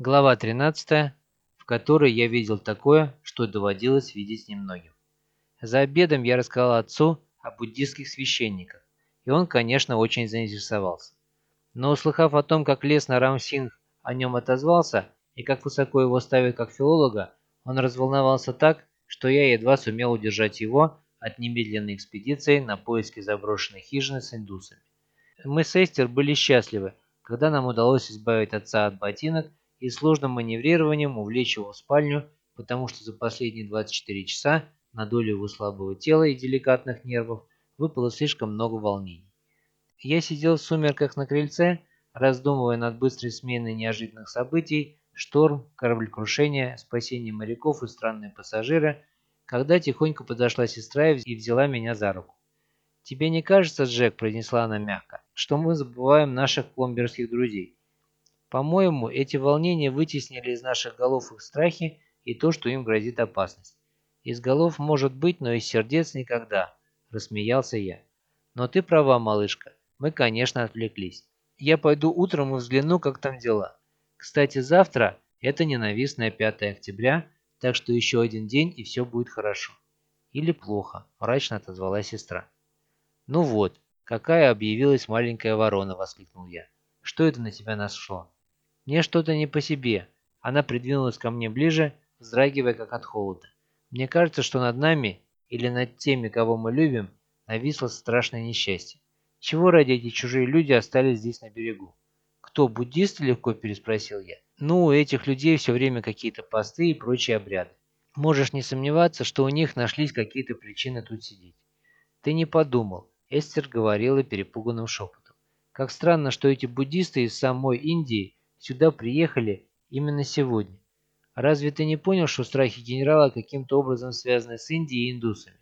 Глава 13, в которой я видел такое, что доводилось видеть немногим. За обедом я рассказал отцу о буддистских священниках, и он, конечно, очень заинтересовался. Но услыхав о том, как лестно Рамсинг о нем отозвался и как высоко его ставят как филолога, он разволновался так, что я едва сумел удержать его от немедленной экспедиции на поиски заброшенной хижины с индусами. Мы с Эстер были счастливы, когда нам удалось избавить отца от ботинок и сложным маневрированием увлечь его в спальню, потому что за последние 24 часа на долю его слабого тела и деликатных нервов выпало слишком много волнений. Я сидел в сумерках на крыльце, раздумывая над быстрой сменой неожиданных событий, шторм, кораблекрушение, спасение моряков и странные пассажиры, когда тихонько подошла сестра и взяла меня за руку. «Тебе не кажется, Джек, — произнесла она мягко, — что мы забываем наших пломберских друзей? По-моему, эти волнения вытеснили из наших голов их страхи и то, что им грозит опасность. Из голов может быть, но из сердец никогда, рассмеялся я. Но ты права, малышка, мы, конечно, отвлеклись. Я пойду утром и взгляну, как там дела. Кстати, завтра это ненавистное 5 октября, так что еще один день и все будет хорошо. Или плохо, мрачно отозвалась сестра. Ну вот, какая объявилась маленькая ворона, воскликнул я. Что это на тебя нашло? Мне что-то не по себе. Она придвинулась ко мне ближе, вздрагивая как от холода. Мне кажется, что над нами или над теми, кого мы любим, нависло страшное несчастье. Чего ради эти чужие люди остались здесь на берегу? Кто, буддисты, легко переспросил я. Ну, у этих людей все время какие-то посты и прочие обряды. Можешь не сомневаться, что у них нашлись какие-то причины тут сидеть. Ты не подумал, Эстер говорила перепуганным шепотом. Как странно, что эти буддисты из самой Индии сюда приехали именно сегодня. Разве ты не понял, что страхи генерала каким-то образом связаны с Индией и индусами?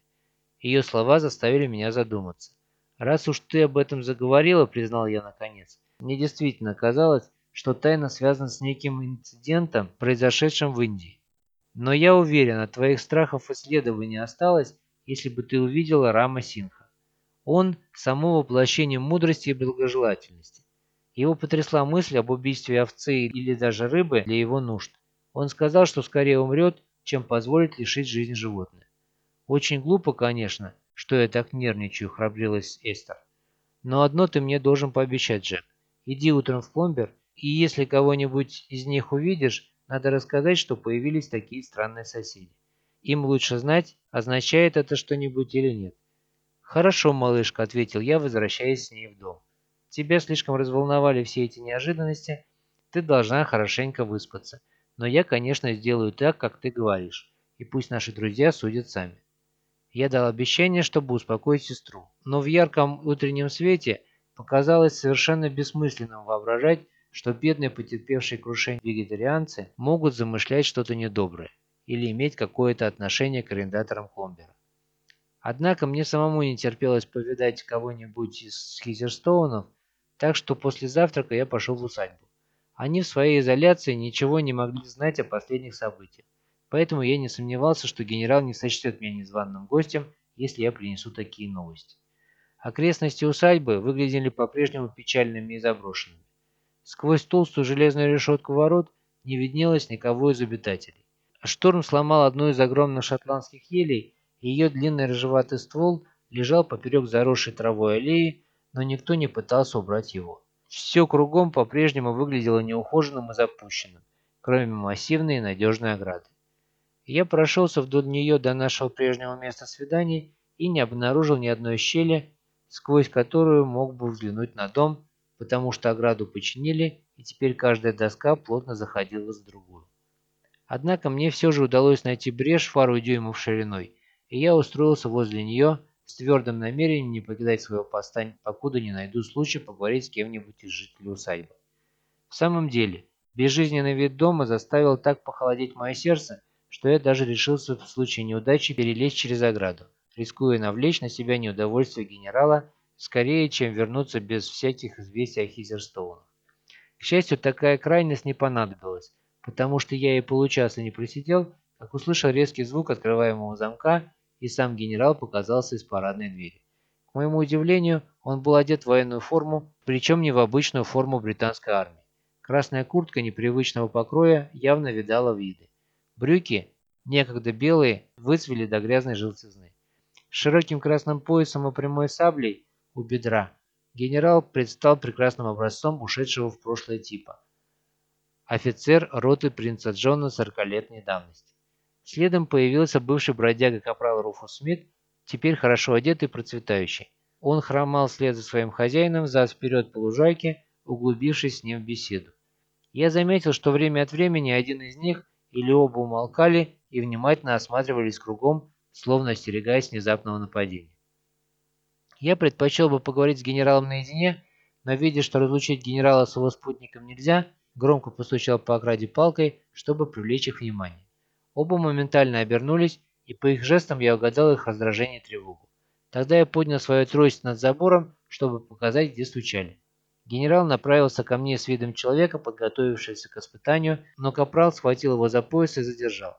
Ее слова заставили меня задуматься. Раз уж ты об этом заговорила, признал я наконец, мне действительно казалось, что тайна связана с неким инцидентом, произошедшим в Индии. Но я уверен, от твоих страхов и следования не осталось, если бы ты увидела Рама Синха. Он – само воплощение мудрости и благожелательности. Его потрясла мысль об убийстве овцы или даже рыбы для его нужд. Он сказал, что скорее умрет, чем позволит лишить жизни животное. Очень глупо, конечно, что я так нервничаю, храбрилась Эстер. Но одно ты мне должен пообещать, Джек. Иди утром в пломбер, и если кого-нибудь из них увидишь, надо рассказать, что появились такие странные соседи. Им лучше знать, означает это что-нибудь или нет. «Хорошо, малышка», — ответил я, возвращаясь с ней в дом. Тебя слишком разволновали все эти неожиданности. Ты должна хорошенько выспаться. Но я, конечно, сделаю так, как ты говоришь. И пусть наши друзья судят сами. Я дал обещание, чтобы успокоить сестру. Но в ярком утреннем свете показалось совершенно бессмысленным воображать, что бедные потерпевшие крушение вегетарианцы могут замышлять что-то недоброе или иметь какое-то отношение к арендаторам Хомбера. Однако мне самому не терпелось повидать кого-нибудь из Хизерстоунов, так что после завтрака я пошел в усадьбу. Они в своей изоляции ничего не могли знать о последних событиях, поэтому я не сомневался, что генерал не сочтет меня незваным гостем, если я принесу такие новости. Окрестности усадьбы выглядели по-прежнему печальными и заброшенными. Сквозь толстую железную решетку ворот не виднелось никого из обитателей. Шторм сломал одну из огромных шотландских елей, и ее длинный рыжеватый ствол лежал поперек заросшей травой аллеи, но никто не пытался убрать его. Все кругом по-прежнему выглядело неухоженным и запущенным, кроме массивной и надежной ограды. Я прошелся вдоль нее до нашего прежнего места свиданий и не обнаружил ни одной щели, сквозь которую мог бы взглянуть на дом, потому что ограду починили, и теперь каждая доска плотно заходила с другую. Однако мне все же удалось найти брешь пару дюймов шириной, и я устроился возле нее, с твердым намерением не покидать своего поста, покуда не найду случая поговорить с кем-нибудь из жителей усадьбы. В самом деле, безжизненный вид дома заставил так похолодеть мое сердце, что я даже решился в случае неудачи перелезть через ограду, рискуя навлечь на себя неудовольствие генерала, скорее, чем вернуться без всяких известий о Хизерстоунах. К счастью, такая крайность не понадобилась, потому что я и получаса не просидел, как услышал резкий звук открываемого замка и сам генерал показался из парадной двери. К моему удивлению, он был одет в военную форму, причем не в обычную форму британской армии. Красная куртка непривычного покроя явно видала виды. Брюки, некогда белые, выцвели до грязной желтизны. С широким красным поясом и прямой саблей у бедра генерал предстал прекрасным образцом ушедшего в прошлое типа. Офицер роты принца Джона сорокалетней давности. Следом появился бывший бродяга капрал Руфус Смит, теперь хорошо одетый и процветающий. Он хромал вслед за своим хозяином зад вперед по лужайке, углубившись с ним в беседу. Я заметил, что время от времени один из них или оба умолкали и внимательно осматривались кругом, словно остерегаясь внезапного нападения. Я предпочел бы поговорить с генералом наедине, но видя, что разлучить генерала с его спутником нельзя, громко постучал по ограде палкой, чтобы привлечь их внимание. Оба моментально обернулись, и по их жестам я угадал их раздражение и тревогу. Тогда я поднял свою трость над забором, чтобы показать, где стучали. Генерал направился ко мне с видом человека, подготовившегося к испытанию, но капрал схватил его за пояс и задержал.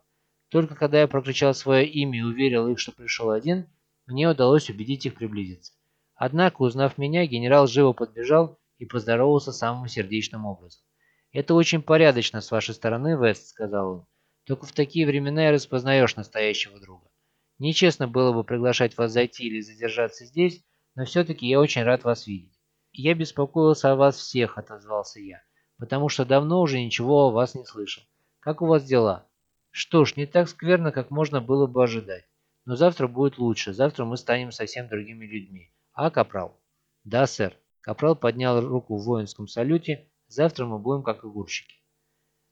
Только когда я прокричал свое имя и уверил их, что пришел один, мне удалось убедить их приблизиться. Однако, узнав меня, генерал живо подбежал и поздоровался самым сердечным образом. «Это очень порядочно с вашей стороны, Вест», — сказал он. «Только в такие времена и распознаешь настоящего друга. Нечестно было бы приглашать вас зайти или задержаться здесь, но все-таки я очень рад вас видеть». «Я беспокоился о вас всех», — отозвался я, «потому что давно уже ничего о вас не слышал. Как у вас дела?» «Что ж, не так скверно, как можно было бы ожидать. Но завтра будет лучше, завтра мы станем совсем другими людьми. А, Капрал?» «Да, сэр». Капрал поднял руку в воинском салюте. «Завтра мы будем как огурчики».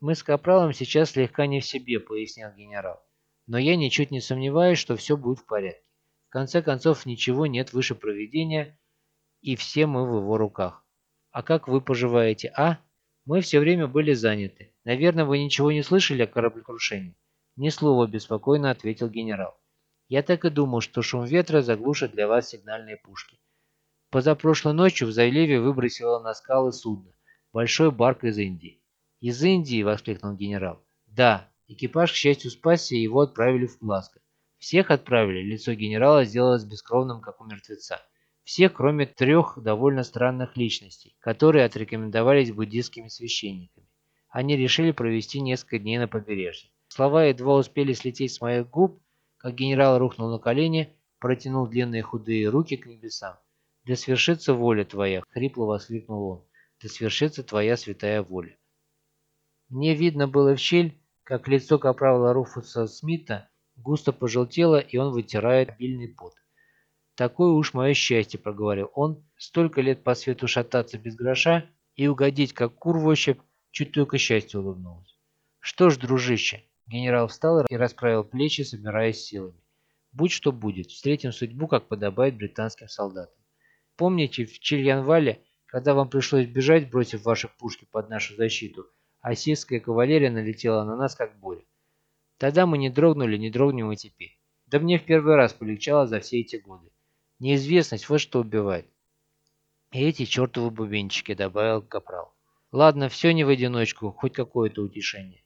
«Мы с Капралом сейчас слегка не в себе», — пояснил генерал. «Но я ничуть не сомневаюсь, что все будет в порядке. В конце концов, ничего нет выше проведения, и все мы в его руках. А как вы поживаете, а? Мы все время были заняты. Наверное, вы ничего не слышали о кораблекрушении?» «Ни слова», — беспокойно ответил генерал. Я так и думал, что шум ветра заглушит для вас сигнальные пушки. Позапрошлой ночью в заливе выбросило на скалы судно. Большой барк из Индии. «Из Индии!» – воскликнул генерал. «Да, экипаж, к счастью, спасся, и его отправили в Глазго. Всех отправили, лицо генерала сделалось бескровным, как у мертвеца. Всех, кроме трех довольно странных личностей, которые отрекомендовались буддистскими священниками. Они решили провести несколько дней на побережье. Слова едва успели слететь с моих губ, как генерал рухнул на колени, протянул длинные худые руки к небесам. «Да свершится воля твоя!» — хрипло воскликнул он. «Да свершится твоя святая воля!» Мне видно было в щель, как лицо капрала Руфуса Смита густо пожелтело, и он вытирает обильный пот. «Такое уж мое счастье», — проговорил он, — «столько лет по свету шататься без гроша и угодить, как кур в ощупь, чуть только счастье улыбнулось». «Что ж, дружище, Генерал встал и расправил плечи, собираясь силами. Будь что будет, встретим судьбу, как подобает британским солдатам. Помните, в Чильянвале, когда вам пришлось бежать, бросив ваши пушки под нашу защиту, ассирская кавалерия налетела на нас, как буря. Тогда мы не дрогнули, не дрогнем и теперь. Да мне в первый раз полегчало за все эти годы. Неизвестность вот что убивает. И эти чертовы бубенчики, добавил Капрал. Ладно, все не в одиночку, хоть какое-то утешение.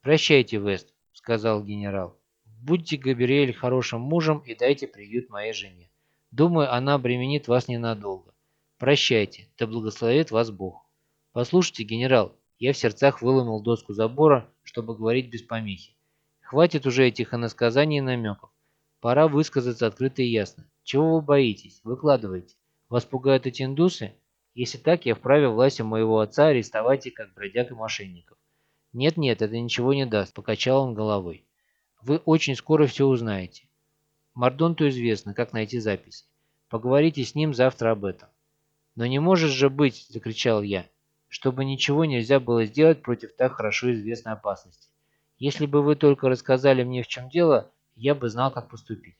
«Прощайте, Вест», — сказал генерал. «Будьте, Габриэль, хорошим мужем и дайте приют моей жене. Думаю, она обременит вас ненадолго. Прощайте, да благословит вас Бог. Послушайте, генерал, я в сердцах выломал доску забора, чтобы говорить без помехи. Хватит уже этих иносказаний и намеков. Пора высказаться открыто и ясно. Чего вы боитесь? Выкладывайте. Вас пугают эти индусы? Если так, я вправе власти моего отца арестовать их как бродяг и мошенников. «Нет-нет, это ничего не даст», – покачал он головой. «Вы очень скоро все узнаете. Мордонту известно, как найти записи. Поговорите с ним завтра об этом». «Но не может же быть», – закричал я, – «чтобы ничего нельзя было сделать против так хорошо известной опасности. Если бы вы только рассказали мне, в чем дело, я бы знал, как поступить».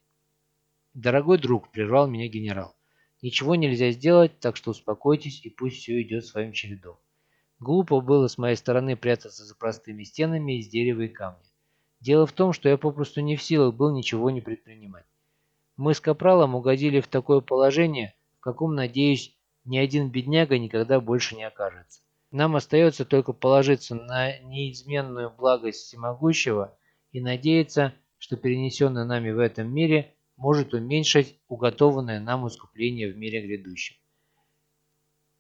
«Дорогой друг», – прервал меня генерал, – «ничего нельзя сделать, так что успокойтесь и пусть все идет своим чередом. Глупо было с моей стороны прятаться за простыми стенами из дерева и камня. Дело в том, что я попросту не в силах был ничего не предпринимать. Мы с Капралом угодили в такое положение, в каком, надеюсь, ни один бедняга никогда больше не окажется. Нам остается только положиться на неизменную благость всемогущего и надеяться, что перенесенное нами в этом мире может уменьшить уготованное нам искупление в мире грядущем.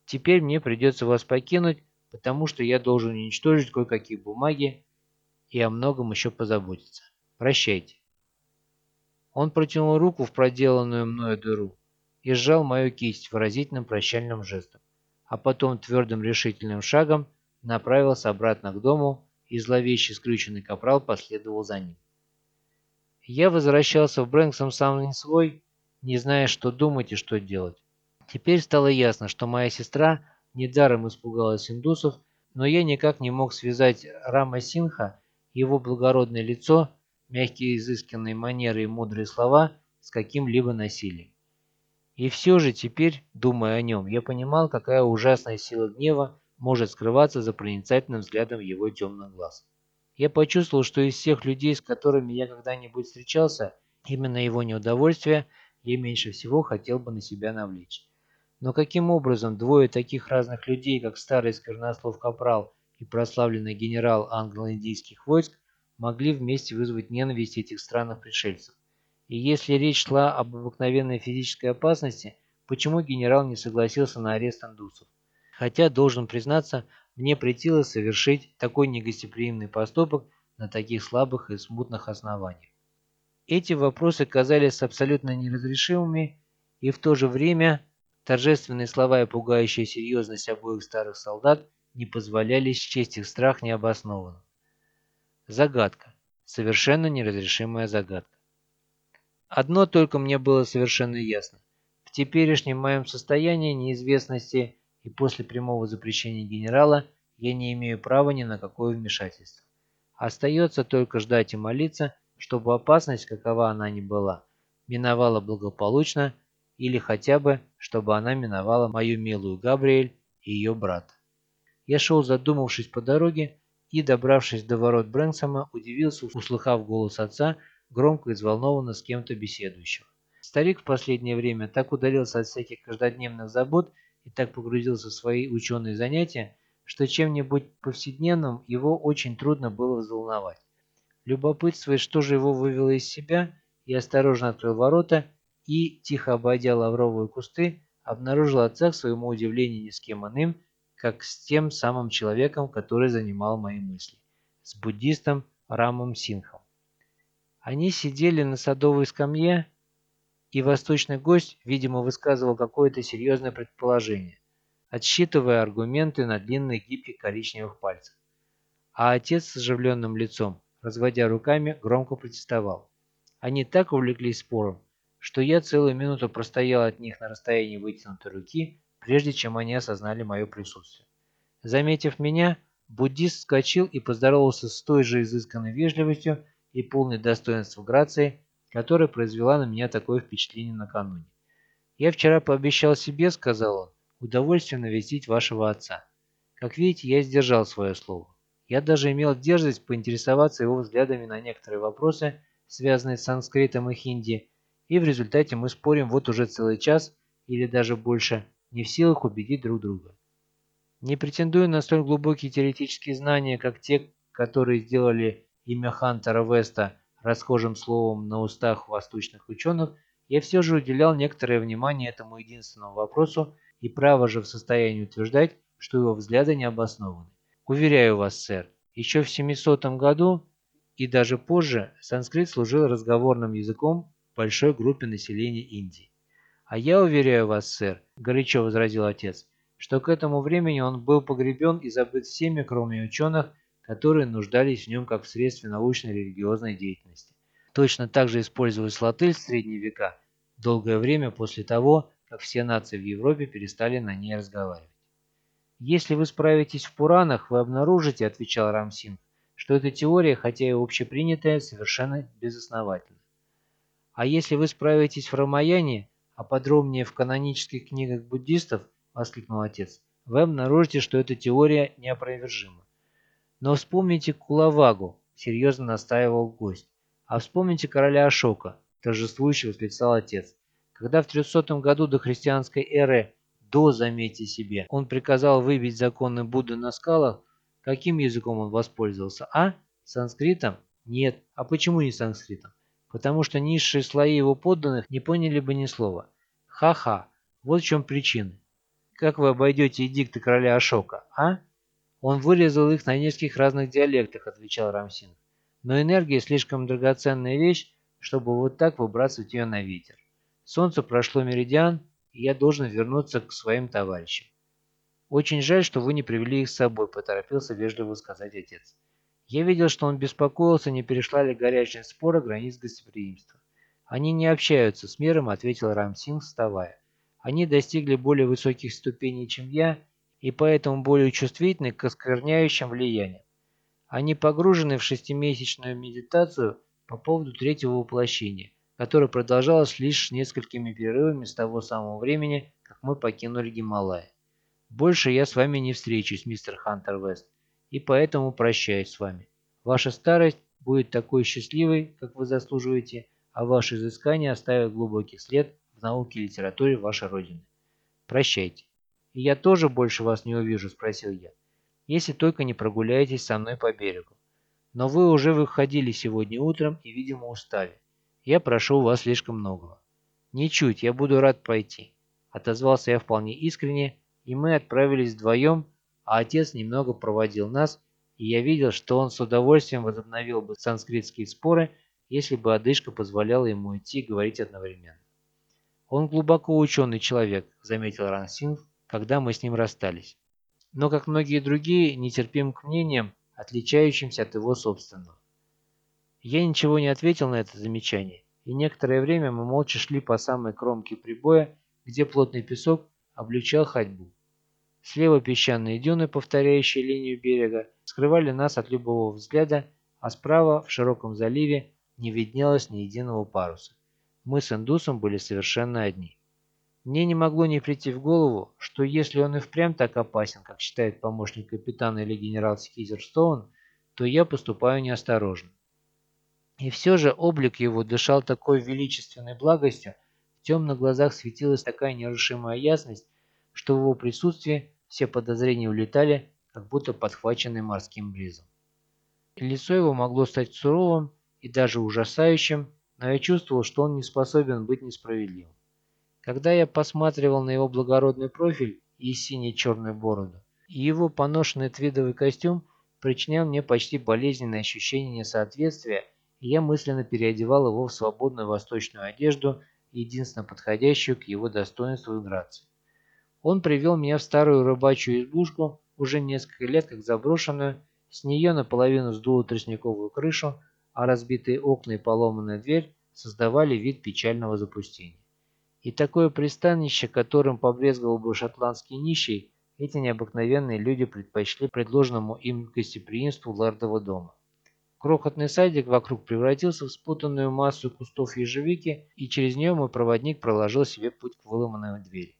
Теперь мне придется вас покинуть, потому что я должен уничтожить кое-какие бумаги и о многом еще позаботиться. Прощайте. Он протянул руку в проделанную мною дыру и сжал мою кисть выразительным прощальным жестом, а потом твердым решительным шагом направился обратно к дому, и зловеще скрюченный капрал последовал за ним. Я возвращался в Брэнксом сам не свой, не зная, что думать и что делать. Теперь стало ясно, что моя сестра недаром испугалась индусов, но я никак не мог связать Рама Синха, его благородное лицо, мягкие изысканные манеры и мудрые слова с каким-либо насилием. И все же теперь, думая о нем, я понимал, какая ужасная сила гнева может скрываться за проницательным взглядом его темных глаз. Я почувствовал, что из всех людей, с которыми я когда-нибудь встречался, именно его неудовольствие я меньше всего хотел бы на себя навлечь. Но каким образом двое таких разных людей, как старый сквернослов Капрал и прославленный генерал англо-индийских войск, могли вместе вызвать ненависть этих странных пришельцев? И если речь шла об обыкновенной физической опасности, почему генерал не согласился на арест индусов? Хотя, должен признаться, мне претило совершить такой негостеприимный поступок на таких слабых и смутных основаниях. Эти вопросы казались абсолютно неразрешимыми, и в то же время торжественные слова и пугающая серьезность обоих старых солдат не позволяли счесть их страх необоснованным. Загадка. Совершенно неразрешимая загадка. Одно только мне было совершенно ясно. В теперешнем моем состоянии неизвестности и после прямого запрещения генерала я не имею права ни на какое вмешательство. Остается только ждать и молиться, чтобы опасность, какова она ни была, миновала благополучно или хотя бы, чтобы она миновала мою милую Габриэль и ее брата. Я шел задумавшись по дороге и, добравшись до ворот Брэнсома, удивился, услыхав голос отца, громко и взволнованно с кем-то беседующего. Старик в последнее время так удалился от всяких каждодневных забот и так погрузился в свои ученые занятия, что чем-нибудь повседневным его очень трудно было взволновать. Любопытствуя, что же его вывело из себя, я осторожно открыл ворота и, тихо обойдя лавровые кусты, обнаружил отца к своему удивлению ни с кем иным, как с тем самым человеком, который занимал мои мысли, с буддистом Рамом Синхом. Они сидели на садовой скамье, и восточный гость, видимо, высказывал какое-то серьезное предположение, отсчитывая аргументы на длинных гибких коричневых пальцах. А отец с оживленным лицом, разводя руками, громко протестовал. Они так увлеклись спором, что я целую минуту простоял от них на расстоянии вытянутой руки, прежде чем они осознали мое присутствие. Заметив меня, буддист вскочил и поздоровался с той же изысканной вежливостью и полной достоинства грации, которая произвела на меня такое впечатление накануне. «Я вчера пообещал себе, — сказал он, — удовольствие навестить вашего отца. Как видите, я сдержал свое слово. Я даже имел дерзость поинтересоваться его взглядами на некоторые вопросы, связанные с санскритом и хинди, и в результате мы спорим вот уже целый час или даже больше, не в силах убедить друг друга. Не претендую на столь глубокие теоретические знания, как те, которые сделали имя Хантера Веста расхожим словом на устах восточных ученых, я все же уделял некоторое внимание этому единственному вопросу и право же в состоянии утверждать, что его взгляды не обоснованы. Уверяю вас, сэр, еще в 700 году и даже позже санскрит служил разговорным языком большой группе населения Индии. А я уверяю вас, сэр, горячо возразил отец, что к этому времени он был погребен и забыт всеми, кроме ученых, которые нуждались в нем как в средстве научной и религиозной деятельности. Точно так же использовалась латыль в средние века, долгое время после того, как все нации в Европе перестали на ней разговаривать. «Если вы справитесь в Пуранах, вы обнаружите, — отвечал Рамсин, — что эта теория, хотя и общепринятая, совершенно безосновательна. А если вы справитесь в Рамаяне, а подробнее в канонических книгах буддистов, — воскликнул отец, — вы обнаружите, что эта теория неопровержима. Но вспомните Кулавагу, серьезно настаивал гость. А вспомните короля Ашока, торжествующе восклицал отец. Когда в 300 году до христианской эры, до, заметьте себе, он приказал выбить законы Будды на скалах, каким языком он воспользовался, а? Санскритом? Нет. А почему не санскритом? Потому что низшие слои его подданных не поняли бы ни слова. Ха-ха, вот в чем причина. Как вы обойдете эдикты короля Ашока, а? Он вырезал их на нескольких разных диалектах, отвечал Рамсин. Но энергия слишком драгоценная вещь, чтобы вот так выбрасывать ее на ветер. Солнце прошло меридиан, и я должен вернуться к своим товарищам. «Очень жаль, что вы не привели их с собой», – поторопился вежливо сказать отец. Я видел, что он беспокоился, не перешла ли горячая спора границ гостеприимства. «Они не общаются с миром», – ответил Рамсинг, вставая. «Они достигли более высоких ступеней, чем я, и поэтому более чувствительны к оскверняющим влияниям. Они погружены в шестимесячную медитацию по поводу третьего воплощения, которое продолжалось лишь несколькими перерывами с того самого времени, как мы покинули Гималай. Больше я с вами не встречусь, мистер Хантер Вест, и поэтому прощаюсь с вами. Ваша старость будет такой счастливой, как вы заслуживаете, а ваши изыскания оставят глубокий след в науке и литературе вашей Родины. Прощайте. И я тоже больше вас не увижу, спросил я если только не прогуляетесь со мной по берегу. Но вы уже выходили сегодня утром и, видимо, устали. Я прошу вас слишком многого. Ничуть, я буду рад пойти. Отозвался я вполне искренне, и мы отправились вдвоем, а отец немного проводил нас, и я видел, что он с удовольствием возобновил бы санскритские споры, если бы одышка позволяла ему идти и говорить одновременно. «Он глубоко ученый человек», — заметил Рансинг, когда мы с ним расстались но, как многие другие, нетерпим к мнениям, отличающимся от его собственного. Я ничего не ответил на это замечание, и некоторое время мы молча шли по самой кромке прибоя, где плотный песок облегчал ходьбу. Слева песчаные дюны, повторяющие линию берега, скрывали нас от любого взгляда, а справа, в широком заливе, не виднелось ни единого паруса. Мы с индусом были совершенно одни. Мне не могло не прийти в голову, что если он и впрямь так опасен, как считает помощник капитана или генерал Скизерстоун, то я поступаю неосторожно. И все же облик его дышал такой величественной благостью, в темных глазах светилась такая нерушимая ясность, что в его присутствии все подозрения улетали, как будто подхваченные морским бризом. Лицо его могло стать суровым и даже ужасающим, но я чувствовал, что он не способен быть несправедливым. Когда я посматривал на его благородный профиль и сине-черную бороду, и его поношенный твидовый костюм причинял мне почти болезненное ощущение несоответствия, и я мысленно переодевал его в свободную восточную одежду, единственно подходящую к его достоинству и грации. Он привел меня в старую рыбачью избушку, уже несколько лет как заброшенную, с нее наполовину сдуло тростниковую крышу, а разбитые окна и поломанная дверь создавали вид печального запустения. И такое пристанище, которым побрезговал бы шотландский нищий, эти необыкновенные люди предпочли предложенному им гостеприимству лордового дома. Крохотный садик вокруг превратился в спутанную массу кустов ежевики, и через нее мой проводник проложил себе путь к выломанной двери.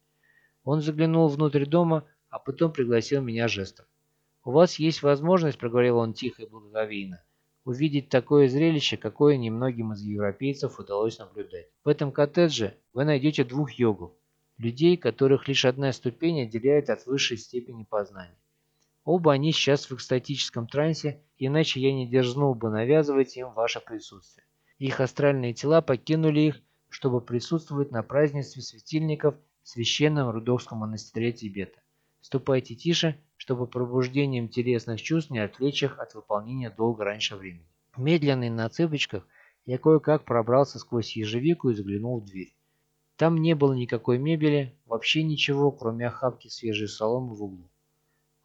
Он заглянул внутрь дома, а потом пригласил меня жестом. «У вас есть возможность», — проговорил он тихо и благоговейно, — увидеть такое зрелище, какое немногим из европейцев удалось наблюдать. В этом коттедже вы найдете двух йогов, людей, которых лишь одна ступень отделяет от высшей степени познания. Оба они сейчас в экстатическом трансе, иначе я не дерзнул бы навязывать им ваше присутствие. Их астральные тела покинули их, чтобы присутствовать на празднестве светильников в священном Рудовском монастыре Тибета. Ступайте тише, чтобы пробуждением телесных чувств не отвлечь их от выполнения долга раньше времени. Медленный на цыпочках, я кое-как пробрался сквозь ежевику и заглянул в дверь. Там не было никакой мебели, вообще ничего, кроме охапки свежей соломы в углу.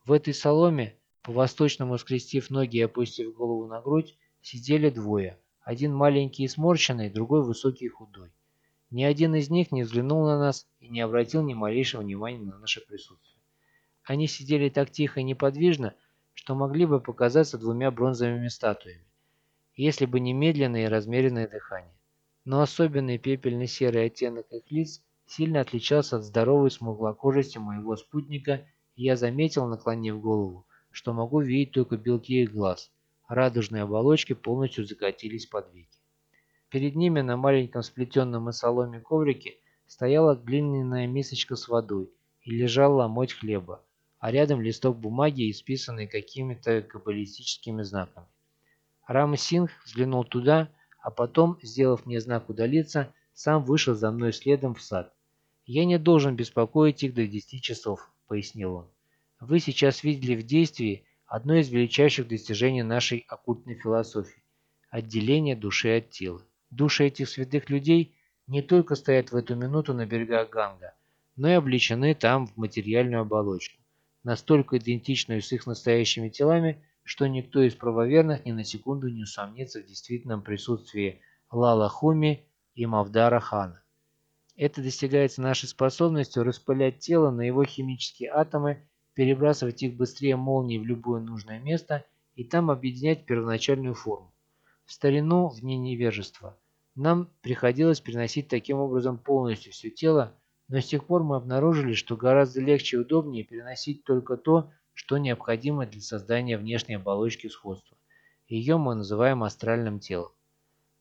В этой соломе, по-восточному скрестив ноги и опустив голову на грудь, сидели двое. Один маленький и сморщенный, другой высокий и худой. Ни один из них не взглянул на нас и не обратил ни малейшего внимания на наше присутствие. Они сидели так тихо и неподвижно, что могли бы показаться двумя бронзовыми статуями, если бы не медленное и размеренное дыхание. Но особенный пепельно-серый оттенок их лиц сильно отличался от здоровой смуглокожести моего спутника, и я заметил, наклонив голову, что могу видеть только белки их глаз, радужные оболочки полностью закатились под веки. Перед ними на маленьком сплетенном из соломе коврике стояла глиняная мисочка с водой и лежал ломоть хлеба, а рядом листок бумаги, исписанный какими-то каббалистическими знаками. Рам Сингх взглянул туда, а потом, сделав мне знак удалиться, сам вышел за мной следом в сад. «Я не должен беспокоить их до десяти часов», — пояснил он. «Вы сейчас видели в действии одно из величайших достижений нашей оккультной философии – отделение души от тела. Души этих святых людей не только стоят в эту минуту на берегах Ганга, но и облечены там в материальную оболочку, настолько идентичную с их настоящими телами, что никто из правоверных ни на секунду не усомнится в действительном присутствии Лала Хуми и Мавдара Хана. Это достигается нашей способностью распылять тело на его химические атомы, перебрасывать их быстрее молнии в любое нужное место и там объединять первоначальную форму. В старину, в дни невежества, нам приходилось переносить таким образом полностью все тело, но с тех пор мы обнаружили, что гораздо легче и удобнее переносить только то, что необходимо для создания внешней оболочки сходства. Ее мы называем астральным телом.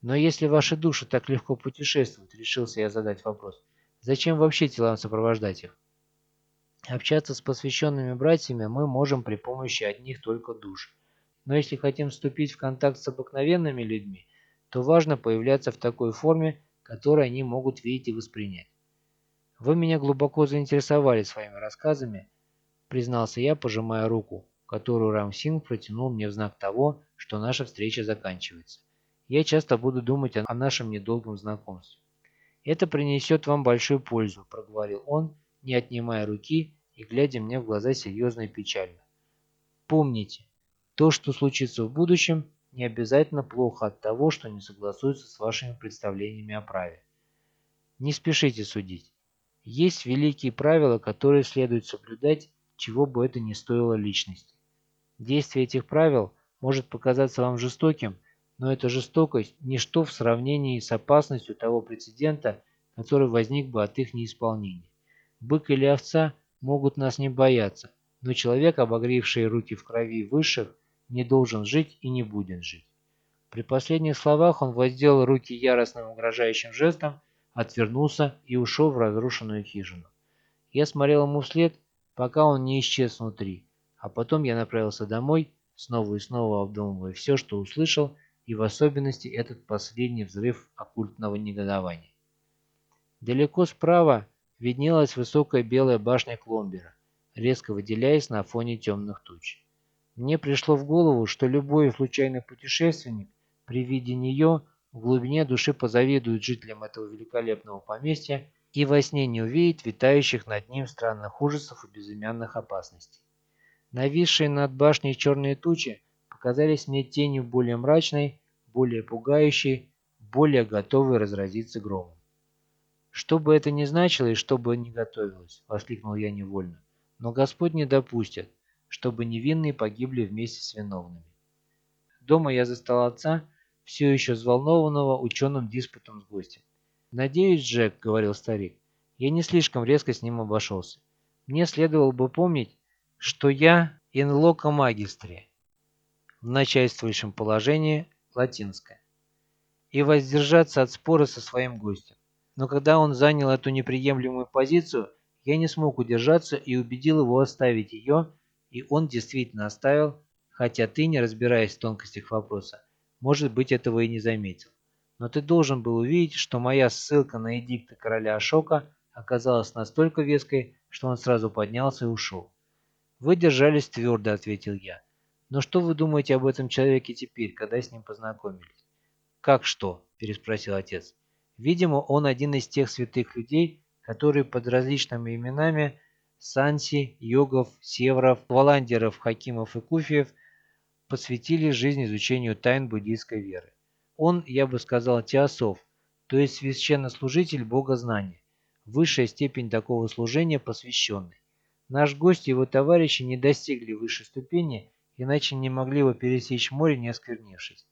Но если ваши души так легко путешествуют, решился я задать вопрос, зачем вообще телам сопровождать их? Общаться с посвященными братьями мы можем при помощи одних только душ. Но если хотим вступить в контакт с обыкновенными людьми, то важно появляться в такой форме, которую они могут видеть и воспринять. Вы меня глубоко заинтересовали своими рассказами, признался я, пожимая руку, которую Рам Синг протянул мне в знак того, что наша встреча заканчивается я часто буду думать о нашем недолгом знакомстве. «Это принесет вам большую пользу», – проговорил он, не отнимая руки и глядя мне в глаза серьезно и печально. «Помните, то, что случится в будущем, не обязательно плохо от того, что не согласуется с вашими представлениями о праве. Не спешите судить. Есть великие правила, которые следует соблюдать, чего бы это ни стоило личности. Действие этих правил может показаться вам жестоким – но эта жестокость – ничто в сравнении с опасностью того прецедента, который возник бы от их неисполнения. Бык или овца могут нас не бояться, но человек, обогревший руки в крови высших, не должен жить и не будет жить. При последних словах он воздел руки яростным угрожающим жестом, отвернулся и ушел в разрушенную хижину. Я смотрел ему вслед, пока он не исчез внутри, а потом я направился домой, снова и снова обдумывая все, что услышал, и в особенности этот последний взрыв оккультного негодования. Далеко справа виднелась высокая белая башня Кломбера, резко выделяясь на фоне темных туч. Мне пришло в голову, что любой случайный путешественник при виде нее в глубине души позавидует жителям этого великолепного поместья и во сне не увидит витающих над ним странных ужасов и безымянных опасностей. Нависшие над башней черные тучи показались мне тенью более мрачной, более пугающей, более готовой разразиться громом. «Что бы это ни значило и что бы ни готовилось», — воскликнул я невольно, «но Господь не допустит, чтобы невинные погибли вместе с виновными». Дома я застал отца, все еще взволнованного ученым диспутом с гостем. «Надеюсь, Джек», — говорил старик, — «я не слишком резко с ним обошелся. Мне следовало бы помнить, что я инлока магистре, в начальствующем положении латинское, и воздержаться от спора со своим гостем. Но когда он занял эту неприемлемую позицию, я не смог удержаться и убедил его оставить ее, и он действительно оставил, хотя ты, не разбираясь в тонкостях вопроса, может быть, этого и не заметил. Но ты должен был увидеть, что моя ссылка на эдикты короля Ашока оказалась настолько веской, что он сразу поднялся и ушел. «Вы держались твердо», — ответил я. Но что вы думаете об этом человеке теперь, когда с ним познакомились? Как что? переспросил отец. Видимо, он один из тех святых людей, которые под различными именами Санси, Йогов, Севров, Валандеров, Хакимов и Куфиев посвятили жизнь изучению тайн буддийской веры. Он, я бы сказал, теософ, то есть священнослужитель богознания, высшая степень такого служения посвященный. Наш гость и его товарищи не достигли высшей ступени иначе не могли бы пересечь море, не осквернившись.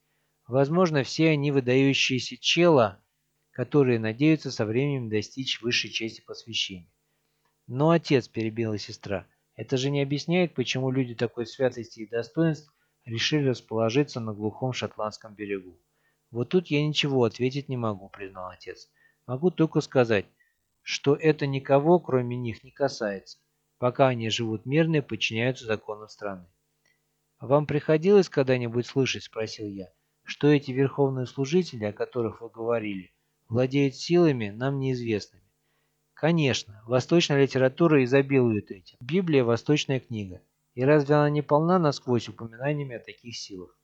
Возможно, все они выдающиеся чела, которые надеются со временем достичь высшей части посвящения. Но отец, перебила сестра, это же не объясняет, почему люди такой святости и достоинств решили расположиться на глухом шотландском берегу. Вот тут я ничего ответить не могу, признал отец. Могу только сказать, что это никого, кроме них, не касается, пока они живут мирно и подчиняются законам страны. «Вам приходилось когда-нибудь слышать, — спросил я, — что эти верховные служители, о которых вы говорили, владеют силами, нам неизвестными?» «Конечно, восточная литература изобилует этим. Библия – восточная книга. И разве она не полна насквозь упоминаниями о таких силах?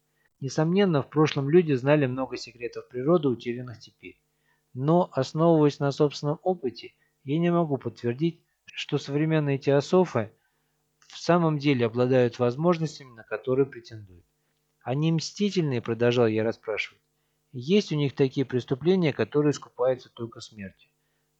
Несомненно, в прошлом люди знали много секретов природы, утерянных теперь. Но, основываясь на собственном опыте, я не могу подтвердить, что современные теософы в самом деле обладают возможностями, на которые претендуют. Они мстительные, продолжал я расспрашивать. Есть у них такие преступления, которые искупаются только смертью.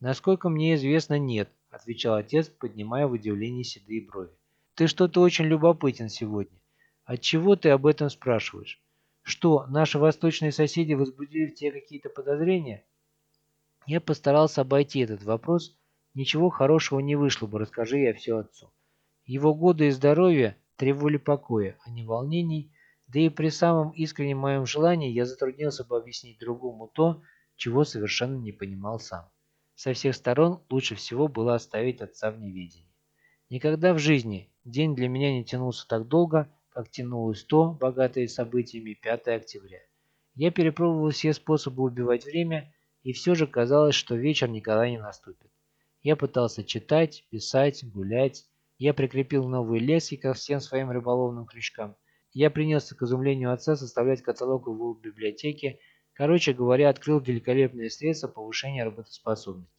Насколько мне известно, нет, отвечал отец, поднимая в удивлении седые брови. Ты что-то очень любопытен сегодня. Отчего ты об этом спрашиваешь? Что, наши восточные соседи возбудили в тебе какие-то подозрения? Я постарался обойти этот вопрос. Ничего хорошего не вышло бы, расскажи я все отцу. Его годы и здоровье требовали покоя, а не волнений, да и при самом искреннем моем желании я затруднился бы объяснить другому то, чего совершенно не понимал сам. Со всех сторон лучше всего было оставить отца в неведении. Никогда в жизни день для меня не тянулся так долго, как тянулось то, богатое событиями, 5 октября. Я перепробовал все способы убивать время, и все же казалось, что вечер никогда не наступит. Я пытался читать, писать, гулять. Я прикрепил новые лески ко всем своим рыболовным крючкам. Я принялся к изумлению отца составлять каталог его библиотеки. Короче говоря, открыл великолепное средство повышения работоспособности.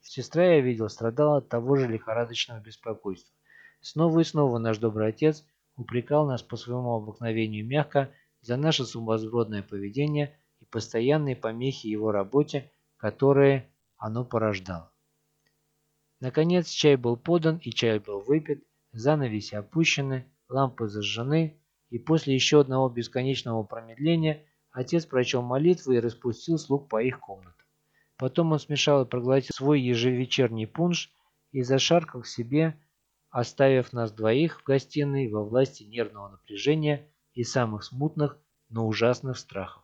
Сестра, я видел, страдала от того же лихорадочного беспокойства. Снова и снова наш добрый отец упрекал нас по своему обыкновению мягко за наше сумасбродное поведение и постоянные помехи его работе, которые оно порождало. Наконец чай был подан и чай был выпит, занавеси опущены, лампы зажжены, и после еще одного бесконечного промедления отец прочел молитвы и распустил слуг по их комнатам. Потом он смешал и проглотил свой ежевечерний пунш и зашаркал к себе оставив нас двоих в гостиной во власти нервного напряжения и самых смутных, но ужасных страхов.